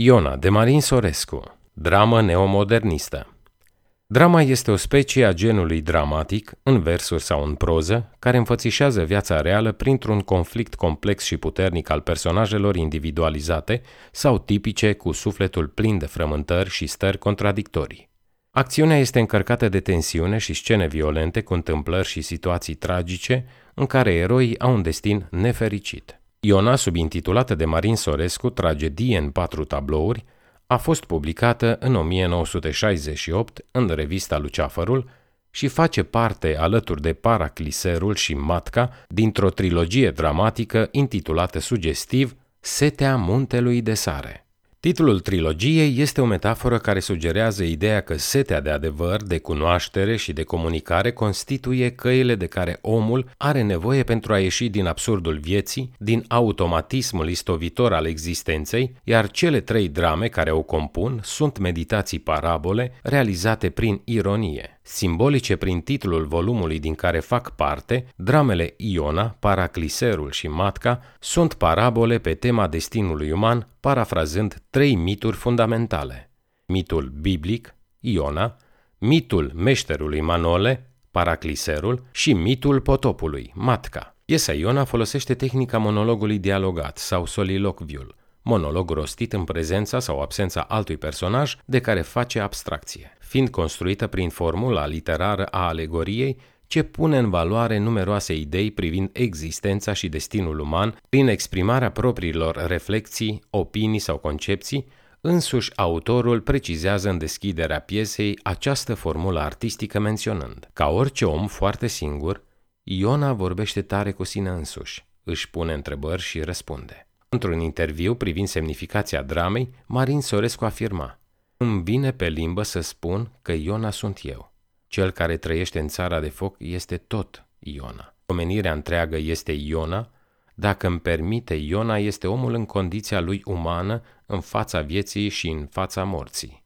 Iona de Marin Sorescu Dramă neomodernistă Drama este o specie a genului dramatic, în versuri sau în proză, care înfățișează viața reală printr-un conflict complex și puternic al personajelor individualizate sau tipice cu sufletul plin de frământări și stări contradictorii. Acțiunea este încărcată de tensiune și scene violente cu întâmplări și situații tragice în care eroii au un destin nefericit. Iona, subintitulată de Marin Sorescu, Tragedie în patru tablouri, a fost publicată în 1968 în revista Luceafărul și face parte, alături de Paracliserul și Matca, dintr-o trilogie dramatică intitulată sugestiv Setea muntelui de sare. Titlul trilogiei este o metaforă care sugerează ideea că setea de adevăr, de cunoaștere și de comunicare constituie căile de care omul are nevoie pentru a ieși din absurdul vieții, din automatismul istovitor al existenței, iar cele trei drame care o compun sunt meditații parabole realizate prin ironie. Simbolice prin titlul volumului din care fac parte, dramele Iona, Paracliserul și Matca sunt parabole pe tema destinului uman, parafrazând trei mituri fundamentale. Mitul biblic, Iona, mitul meșterului Manole, Paracliserul și mitul potopului, Matca. Piesa Iona folosește tehnica monologului dialogat sau solilocviul, monolog rostit în prezența sau absența altui personaj de care face abstracție fiind construită prin formula literară a alegoriei, ce pune în valoare numeroase idei privind existența și destinul uman prin exprimarea propriilor reflexii, opinii sau concepții, însuși autorul precizează în deschiderea piesei această formulă artistică menționând. Ca orice om foarte singur, Iona vorbește tare cu sine însuși, își pune întrebări și răspunde. Într-un interviu privind semnificația dramei, Marin Sorescu afirma îmi vine pe limbă să spun că Iona sunt eu. Cel care trăiește în țara de foc este tot Iona. Omenirea întreagă este Iona, dacă îmi permite, Iona este omul în condiția lui umană, în fața vieții și în fața morții.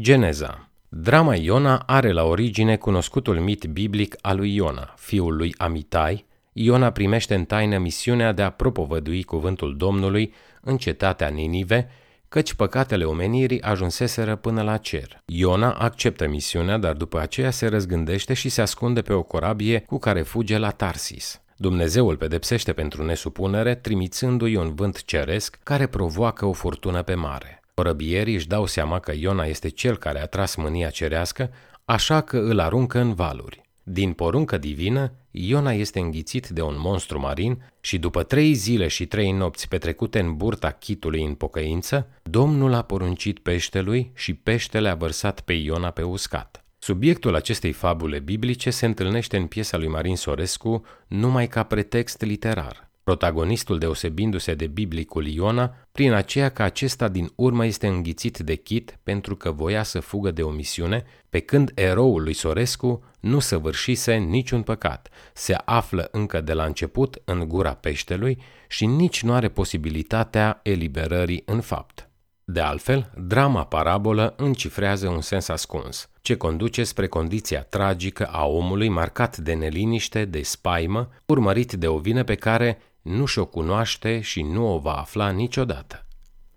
Geneza Drama Iona are la origine cunoscutul mit biblic al lui Iona, fiul lui Amitai. Iona primește în taină misiunea de a propovădui cuvântul Domnului în cetatea Ninive căci păcatele omenirii ajunseseră până la cer. Iona acceptă misiunea, dar după aceea se răzgândește și se ascunde pe o corabie cu care fuge la Tarsis. Dumnezeu îl pedepsește pentru nesupunere, trimițându-i un vânt ceresc care provoacă o furtună pe mare. Corăbierii își dau seama că Iona este cel care a tras mânia cerească, așa că îl aruncă în valuri. Din poruncă divină, Iona este înghițit de un monstru marin și după trei zile și trei nopți petrecute în burta chitului în pocăință, Domnul a poruncit peștelui și peștele a vărsat pe Iona pe uscat. Subiectul acestei fabule biblice se întâlnește în piesa lui Marin Sorescu numai ca pretext literar protagonistul deosebindu-se de biblicul Iona, prin aceea că acesta din urmă este înghițit de chit pentru că voia să fugă de o misiune, pe când eroul lui Sorescu nu săvârșise niciun păcat, se află încă de la început în gura peștelui și nici nu are posibilitatea eliberării în fapt. De altfel, drama parabolă încifrează un sens ascuns, ce conduce spre condiția tragică a omului marcat de neliniște, de spaimă, urmărit de o vină pe care nu și-o cunoaște și nu o va afla niciodată.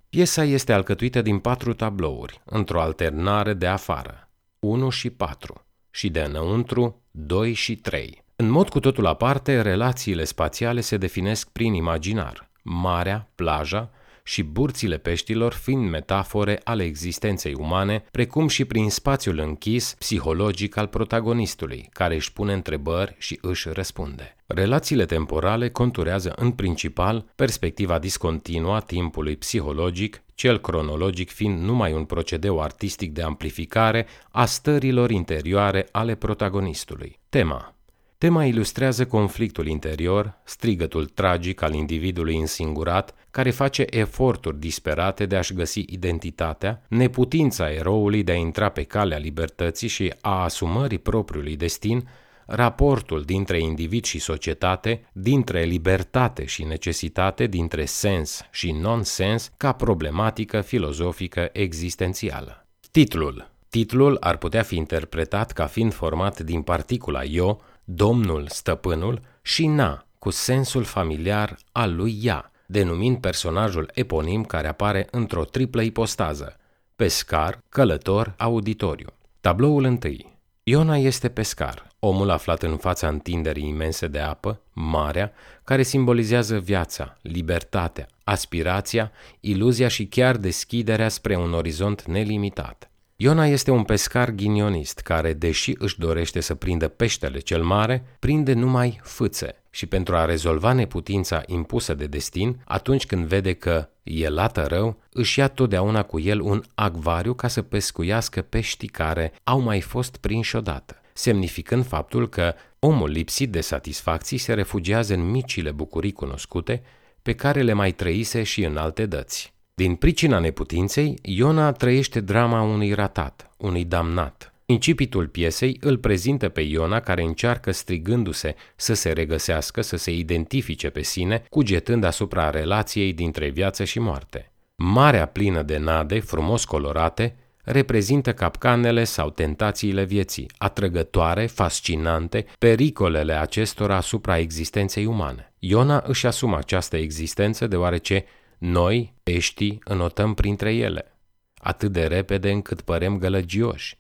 Piesa este alcătuită din patru tablouri, într-o alternare de afară, 1 și 4, și de înăuntru 2 și 3. În mod cu totul aparte, relațiile spațiale se definesc prin imaginar. Marea, plaja, și burțile peștilor fiind metafore ale existenței umane, precum și prin spațiul închis psihologic al protagonistului, care își pune întrebări și își răspunde. Relațiile temporale conturează în principal perspectiva discontinuă a timpului psihologic, cel cronologic fiind numai un procedeu artistic de amplificare a stărilor interioare ale protagonistului. Tema Tema ilustrează conflictul interior, strigătul tragic al individului însingurat, care face eforturi disperate de a-și găsi identitatea, neputința eroului de a intra pe calea libertății și a asumării propriului destin, raportul dintre individ și societate, dintre libertate și necesitate, dintre sens și nonsens, ca problematică filozofică existențială. Titlul Titlul ar putea fi interpretat ca fiind format din particula eu, domnul, stăpânul și na, cu sensul familiar al lui ea, denumind personajul eponim care apare într-o triplă ipostază, pescar, călător, auditoriu. Tabloul întâi. Iona este pescar, omul aflat în fața întinderii imense de apă, marea, care simbolizează viața, libertatea, aspirația, iluzia și chiar deschiderea spre un orizont nelimitat. Iona este un pescar ghinionist care, deși își dorește să prindă peștele cel mare, prinde numai fâțe și pentru a rezolva neputința impusă de destin, atunci când vede că e lată rău, își ia totdeauna cu el un acvariu ca să pescuiască peștii care au mai fost prinși odată, semnificând faptul că omul lipsit de satisfacții se refugiază în micile bucurii cunoscute pe care le mai trăise și în alte dăți. Din pricina neputinței, Iona trăiește drama unui ratat, unui damnat. Incipitul piesei îl prezintă pe Iona care încearcă strigându-se să se regăsească, să se identifice pe sine, cugetând asupra relației dintre viață și moarte. Marea plină de nade, frumos colorate, reprezintă capcanele sau tentațiile vieții, atrăgătoare, fascinante, pericolele acestora asupra existenței umane. Iona își asumă această existență deoarece noi, peștii, înotăm printre ele, atât de repede încât părem gălăgioși.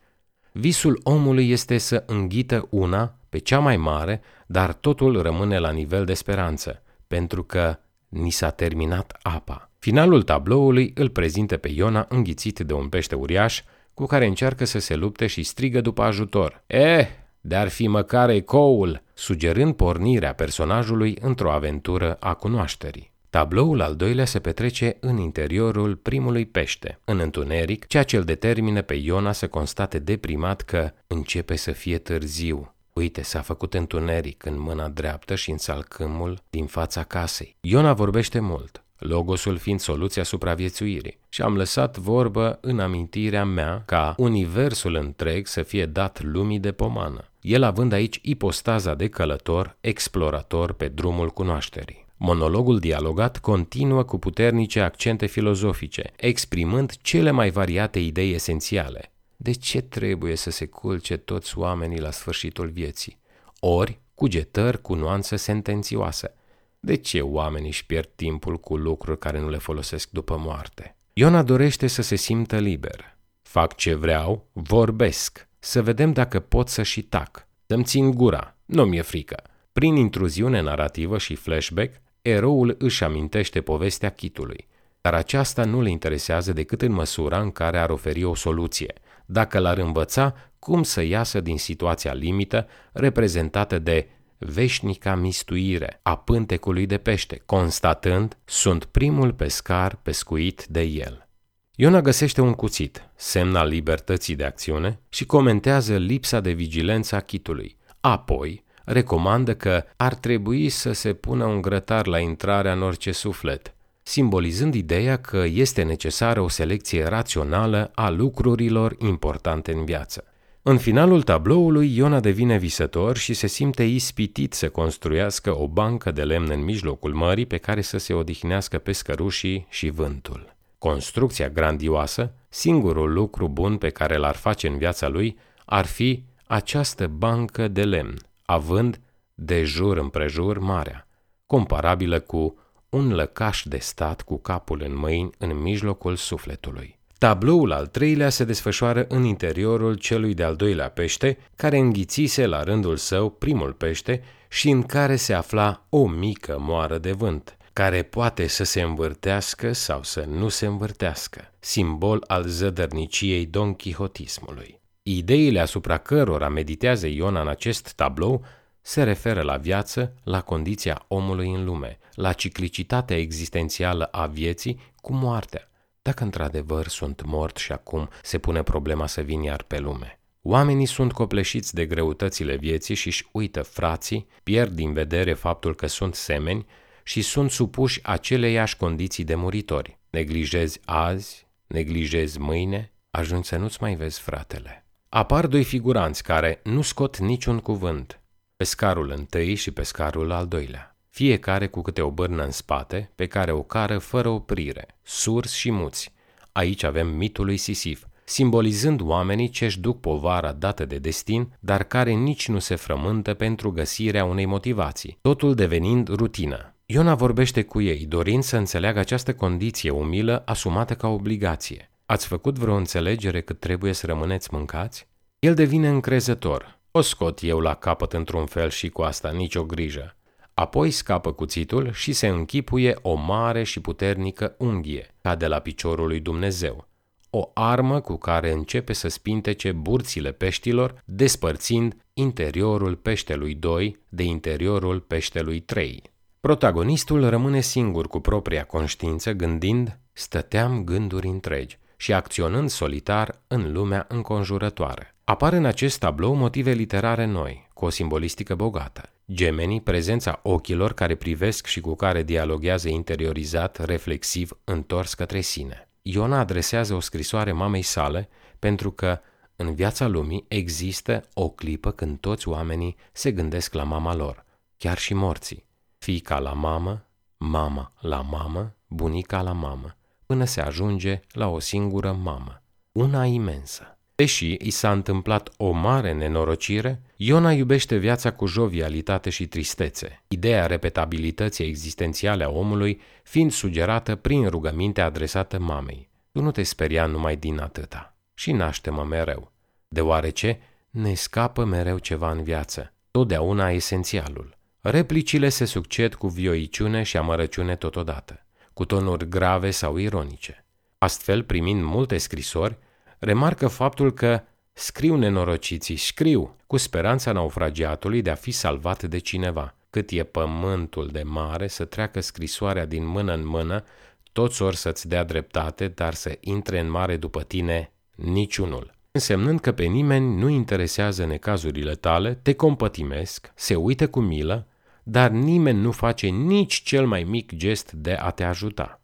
Visul omului este să înghită una pe cea mai mare, dar totul rămâne la nivel de speranță, pentru că ni s-a terminat apa. Finalul tabloului îl prezintă pe Iona înghițit de un pește uriaș, cu care încearcă să se lupte și strigă după ajutor. Eh, de-ar fi măcar ecoul, sugerând pornirea personajului într-o aventură a cunoașterii. Tabloul al doilea se petrece în interiorul primului pește, în întuneric, ceea ce îl determină pe Iona să constate deprimat că începe să fie târziu. Uite, s-a făcut întuneric în mâna dreaptă și în salcâmul din fața casei. Iona vorbește mult, logosul fiind soluția supraviețuirii. Și am lăsat vorbă în amintirea mea ca universul întreg să fie dat lumii de pomană, el având aici ipostaza de călător, explorator pe drumul cunoașterii. Monologul dialogat continuă cu puternice accente filozofice, exprimând cele mai variate idei esențiale. De ce trebuie să se culce toți oamenii la sfârșitul vieții? Ori cugetări cu nuanță sentențioasă. De ce oamenii își pierd timpul cu lucruri care nu le folosesc după moarte? Iona dorește să se simtă liber. Fac ce vreau, vorbesc, să vedem dacă pot să și tac. Să-mi țin gura, nu mi-e frică. Prin intruziune narrativă și flashback, eroul își amintește povestea chitului, dar aceasta nu le interesează decât în măsura în care ar oferi o soluție, dacă l-ar învăța cum să iasă din situația limită reprezentată de veșnica mistuire a pântecului de pește, constatând, sunt primul pescar pescuit de el. Iona găsește un cuțit, semn al libertății de acțiune, și comentează lipsa de vigilență a chitului. Apoi, recomandă că ar trebui să se pună un grătar la intrarea în orice suflet, simbolizând ideea că este necesară o selecție rațională a lucrurilor importante în viață. În finalul tabloului, Iona devine visător și se simte ispitit să construiască o bancă de lemn în mijlocul mării pe care să se odihnească pescărușii și vântul. Construcția grandioasă, singurul lucru bun pe care l-ar face în viața lui, ar fi această bancă de lemn, având de jur împrejur marea, comparabilă cu un lăcaș de stat cu capul în mâini în mijlocul sufletului. Tabloul al treilea se desfășoară în interiorul celui de-al doilea pește, care înghițise la rândul său primul pește și în care se afla o mică moară de vânt, care poate să se învârtească sau să nu se învârtească, simbol al zădărniciei Don Quixotismului. Ideile asupra cărora meditează Iona în acest tablou se referă la viață, la condiția omului în lume, la ciclicitatea existențială a vieții cu moartea, dacă într-adevăr sunt mort și acum se pune problema să vin iar pe lume. Oamenii sunt copleșiți de greutățile vieții și își uită frații, pierd din vedere faptul că sunt semeni și sunt supuși aceleiași condiții de muritori. Neglijezi azi, neglijezi mâine, ajungi să nu-ți mai vezi fratele. Apar doi figuranți care nu scot niciun cuvânt, pescarul întâi și pescarul al doilea, fiecare cu câte o bârnă în spate, pe care o cară fără oprire, surs și muți. Aici avem mitul lui Sisif, simbolizând oamenii ce își duc povara dată de destin, dar care nici nu se frământă pentru găsirea unei motivații, totul devenind rutină. Iona vorbește cu ei, dorind să înțeleagă această condiție umilă asumată ca obligație. Ați făcut vreo înțelegere că trebuie să rămâneți mâncați? El devine încrezător. O scot eu la capăt într-un fel și cu asta nicio grijă. Apoi scapă cuțitul și se închipuie o mare și puternică unghie, ca de la piciorul lui Dumnezeu. O armă cu care începe să spintece burțile peștilor, despărțind interiorul peștelui 2 de interiorul peștelui 3. Protagonistul rămâne singur cu propria conștiință gândind, stăteam gânduri întregi și acționând solitar în lumea înconjurătoare. Apar în acest tablou motive literare noi, cu o simbolistică bogată. Gemenii, prezența ochilor care privesc și cu care dialoghează interiorizat, reflexiv, întors către sine. Iona adresează o scrisoare mamei sale pentru că în viața lumii există o clipă când toți oamenii se gândesc la mama lor, chiar și morții. Fica la mamă, mama la mamă, bunica la mamă, până se ajunge la o singură mamă, una imensă. Deși i s-a întâmplat o mare nenorocire, Iona iubește viața cu jovialitate și tristețe, ideea repetabilității existențiale a omului fiind sugerată prin rugămintea adresată mamei. Tu nu te speria numai din atâta și naște-mă mereu, deoarece ne scapă mereu ceva în viață, totdeauna esențialul. Replicile se succed cu vioiciune și amărăciune totodată, cu tonuri grave sau ironice. Astfel, primind multe scrisori, remarcă faptul că scriu nenorociții, scriu, cu speranța naufragiatului de a fi salvat de cineva. Cât e pământul de mare să treacă scrisoarea din mână în mână, toți or să-ți dea dreptate, dar să intre în mare după tine niciunul. Însemnând că pe nimeni nu interesează necazurile tale, te compătimesc, se uită cu milă, dar nimeni nu face nici cel mai mic gest de a te ajuta.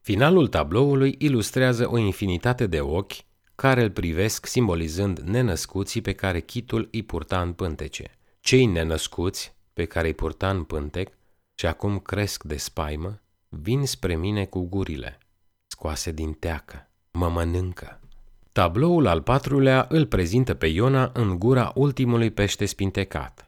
Finalul tabloului ilustrează o infinitate de ochi care îl privesc simbolizând nenăscuții pe care chitul îi purta în pântece. Cei nenăscuți pe care îi purta în pântec și acum cresc de spaimă, vin spre mine cu gurile, scoase din teacă, mă mănâncă. Tabloul al patrulea îl prezintă pe Iona în gura ultimului pește spintecat.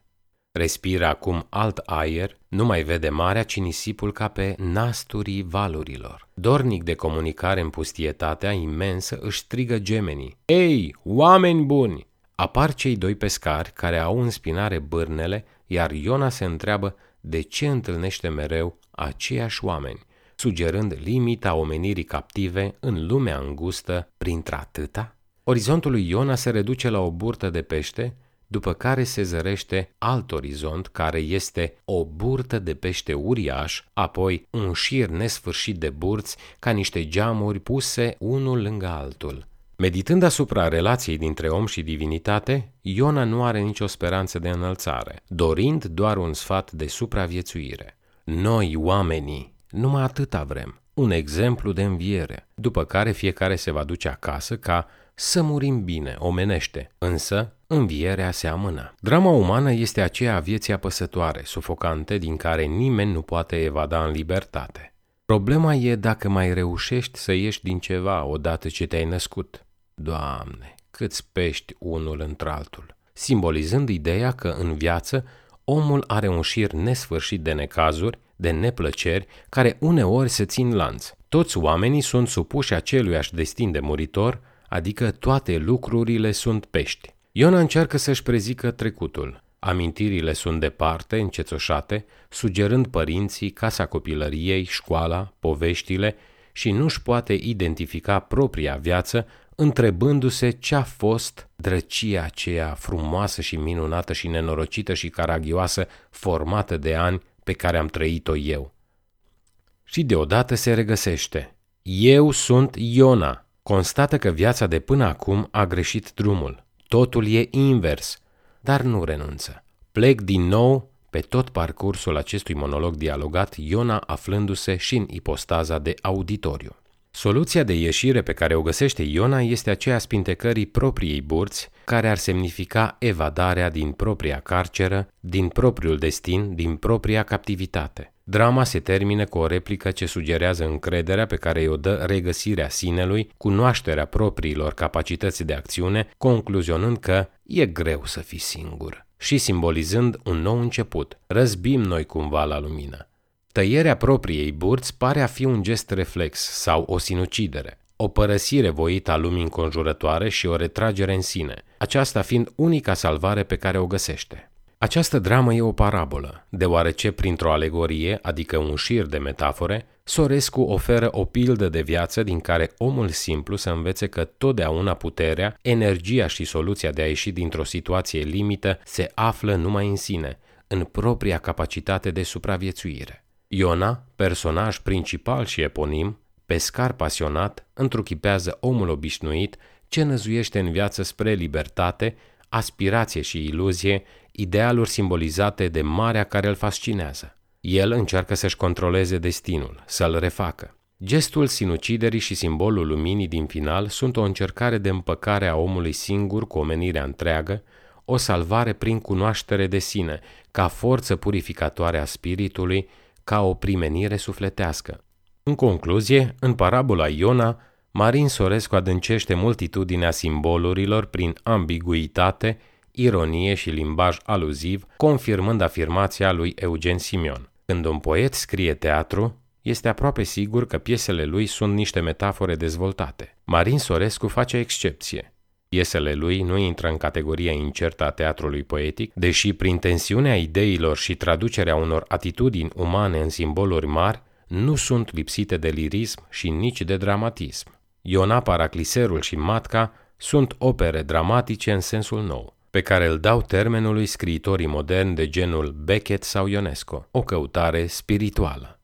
Respiră acum alt aer, nu mai vede marea, ci nisipul ca pe nasturii valurilor. Dornic de comunicare în pustietatea imensă își strigă gemenii. Ei, oameni buni! Apar cei doi pescari care au în spinare bârnele, iar Iona se întreabă de ce întâlnește mereu aceiași oameni, sugerând limita omenirii captive în lumea îngustă printre-atâta? Orizontul lui Iona se reduce la o burtă de pește, după care se zărește alt orizont care este o burtă de pește uriaș, apoi un șir nesfârșit de burți ca niște geamuri puse unul lângă altul. Meditând asupra relației dintre om și divinitate, Iona nu are nicio speranță de înălțare, dorind doar un sfat de supraviețuire. Noi, oamenii, numai atâta vrem, un exemplu de înviere, după care fiecare se va duce acasă ca să murim bine, omenește, însă învierea se amână. Drama umană este aceea a vieții apăsătoare, sufocante, din care nimeni nu poate evada în libertate. Problema e dacă mai reușești să ieși din ceva odată ce te-ai născut. Doamne, câți pești unul într-altul, simbolizând ideea că în viață omul are un șir nesfârșit de necazuri, de neplăceri, care uneori se țin lanț. Toți oamenii sunt supuși aceluiași destin de muritor, adică toate lucrurile sunt pești. Iona încearcă să-și prezică trecutul. Amintirile sunt departe, încețoșate, sugerând părinții, casa copilăriei, școala, poveștile și nu-și poate identifica propria viață, întrebându-se ce-a fost drăcia aceea frumoasă și minunată și nenorocită și caragioasă, formată de ani pe care am trăit-o eu. Și deodată se regăsește. Eu sunt Iona, Constată că viața de până acum a greșit drumul. Totul e invers, dar nu renunță. Plec din nou pe tot parcursul acestui monolog dialogat, Iona aflându-se și în ipostaza de auditoriu. Soluția de ieșire pe care o găsește Iona este aceea spintecării propriei burți, care ar semnifica evadarea din propria carceră, din propriul destin, din propria captivitate. Drama se termină cu o replică ce sugerează încrederea pe care îi o dă regăsirea sinelui, cunoașterea propriilor capacități de acțiune, concluzionând că e greu să fii singur și simbolizând un nou început. Răzbim noi cumva la lumină. Tăierea propriei burți pare a fi un gest reflex sau o sinucidere, o părăsire voită a lumii înconjurătoare și o retragere în sine, aceasta fiind unica salvare pe care o găsește. Această dramă e o parabolă, deoarece printr-o alegorie, adică un șir de metafore, Sorescu oferă o pildă de viață din care omul simplu să învețe că totdeauna puterea, energia și soluția de a ieși dintr-o situație limită se află numai în sine, în propria capacitate de supraviețuire. Iona, personaj principal și eponim, pescar pasionat, întruchipează omul obișnuit ce năzuiește în viață spre libertate, aspirație și iluzie, idealuri simbolizate de marea care îl fascinează. El încearcă să-și controleze destinul, să-l refacă. Gestul sinuciderii și simbolul luminii din final sunt o încercare de împăcare a omului singur cu omenirea întreagă, o salvare prin cunoaștere de sine, ca forță purificatoare a spiritului, ca o primenire sufletească. În concluzie, în parabola Iona, Marin Sorescu adâncește multitudinea simbolurilor prin ambiguitate, ironie și limbaj aluziv, confirmând afirmația lui Eugen Simion. Când un poet scrie teatru, este aproape sigur că piesele lui sunt niște metafore dezvoltate. Marin Sorescu face excepție. Piesele lui nu intră în categoria incertă a teatrului poetic, deși prin tensiunea ideilor și traducerea unor atitudini umane în simboluri mari, nu sunt lipsite de lirism și nici de dramatism. Iona Paracliserul și Matca sunt opere dramatice în sensul nou, pe care îl dau termenului scriitorii moderni de genul Beckett sau Ionesco, o căutare spirituală.